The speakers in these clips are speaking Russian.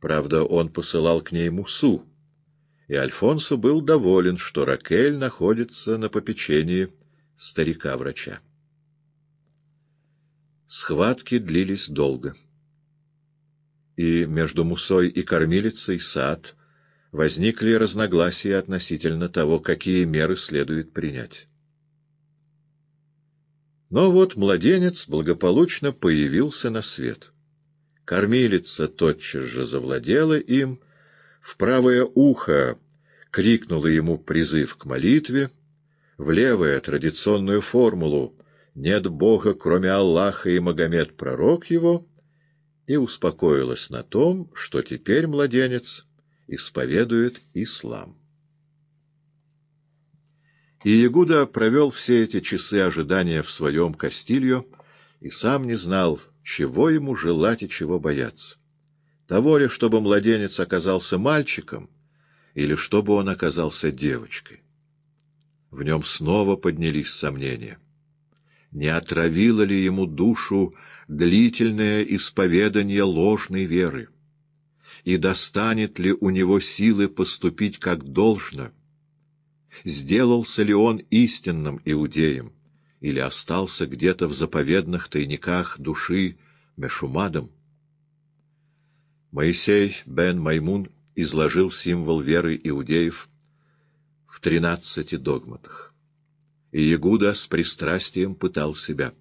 Правда, он посылал к ней Мусу, и Альфонсо был доволен, что Ракель находится на попечении старика-врача. Схватки длились долго. И между Мусой и кормилицей Сад возникли разногласия относительно того, какие меры следует принять. Но вот младенец благополучно появился на свет. Кормилица тотчас же завладела им, в правое ухо крикнула ему призыв к молитве, в левое — традиционную формулу «Нет Бога, кроме Аллаха, и Магомед — пророк его», и успокоилась на том, что теперь младенец исповедует ислам. И Ягуда провел все эти часы ожидания в своем Кастильо и сам не знал, чего ему желать и чего бояться. Того ли, чтобы младенец оказался мальчиком, или чтобы он оказался девочкой. В нем снова поднялись сомнения. Не отравило ли ему душу длительное исповедание ложной веры? И достанет ли у него силы поступить как должно — сделался ли он истинным иудеем, или остался где-то в заповедных тайниках души Мешумадом. Моисей бен Маймун изложил символ веры иудеев в тринадцати догматах. И Ягуда с пристрастием пытал себя.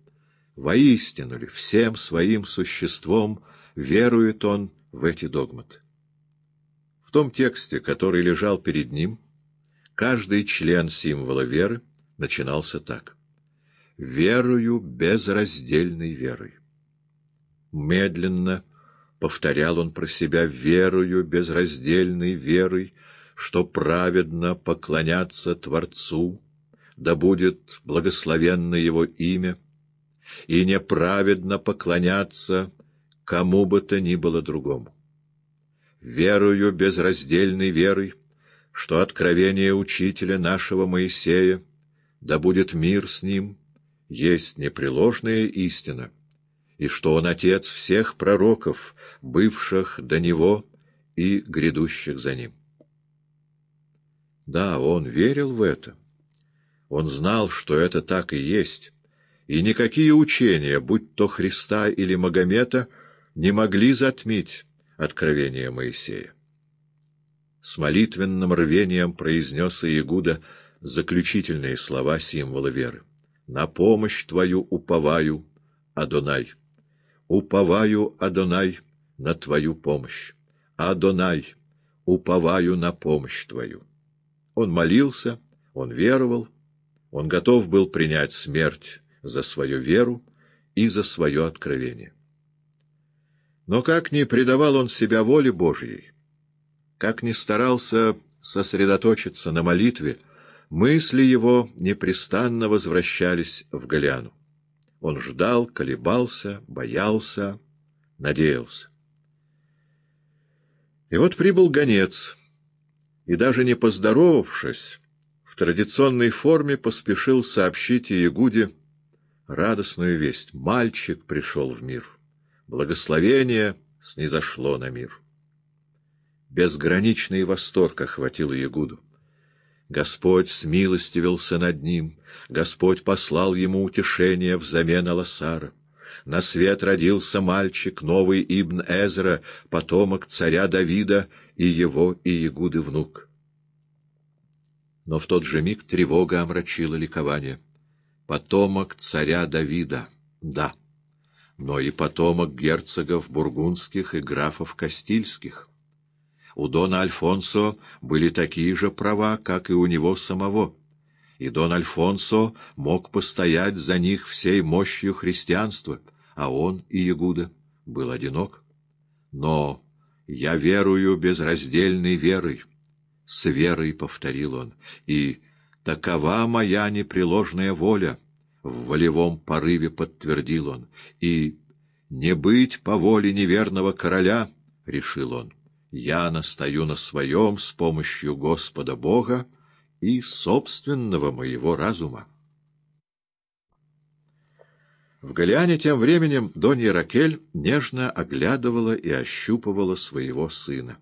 Воистину ли всем своим существом верует он в эти догматы? В том тексте, который лежал перед ним, Каждый член символа веры начинался так. «Верую безраздельной верой». Медленно повторял он про себя «верую безраздельной верой», что праведно поклоняться Творцу, да будет благословенно Его имя, и неправедно поклоняться кому бы то ни было другому. Верую безраздельной верой, что откровение учителя нашего Моисея, да будет мир с ним, есть непреложная истина, и что он отец всех пророков, бывших до него и грядущих за ним. Да, он верил в это. Он знал, что это так и есть, и никакие учения, будь то Христа или Магомета, не могли затмить откровение Моисея. С молитвенным рвением произнес Иегуда заключительные слова символа веры. «На помощь Твою уповаю, Адонай! Уповаю, Адонай, на Твою помощь! Адонай! Уповаю на помощь Твою!» Он молился, он веровал, он готов был принять смерть за свою веру и за свое откровение. Но как ни предавал он себя воле Божьей, как ни старался сосредоточиться на молитве, мысли его непрестанно возвращались в Голиану. Он ждал, колебался, боялся, надеялся. И вот прибыл гонец, и даже не поздоровавшись, в традиционной форме поспешил сообщить Иегуде радостную весть. Мальчик пришел в мир. Благословение снизошло на мир. Безграничный восторг охватил Ягуду. Господь смилостивился над ним, Господь послал ему утешение взамен Аласара. На свет родился мальчик, новый Ибн Эзра, потомок царя Давида и его и Ягуды внук. Но в тот же миг тревога омрачила ликование. Потомок царя Давида, да, но и потомок герцогов бургундских и графов кастильских. У Дона Альфонсо были такие же права, как и у него самого, и Дон Альфонсо мог постоять за них всей мощью христианства, а он и Ягуда был одинок. Но я верую безраздельной верой, с верой, — повторил он, — и такова моя непреложная воля, — в волевом порыве подтвердил он, — и не быть по воле неверного короля, — решил он я настаю на своем с помощью Господа Бога и собственного моего разума. В Галиане тем временем Донья Ракель нежно оглядывала и ощупывала своего сына.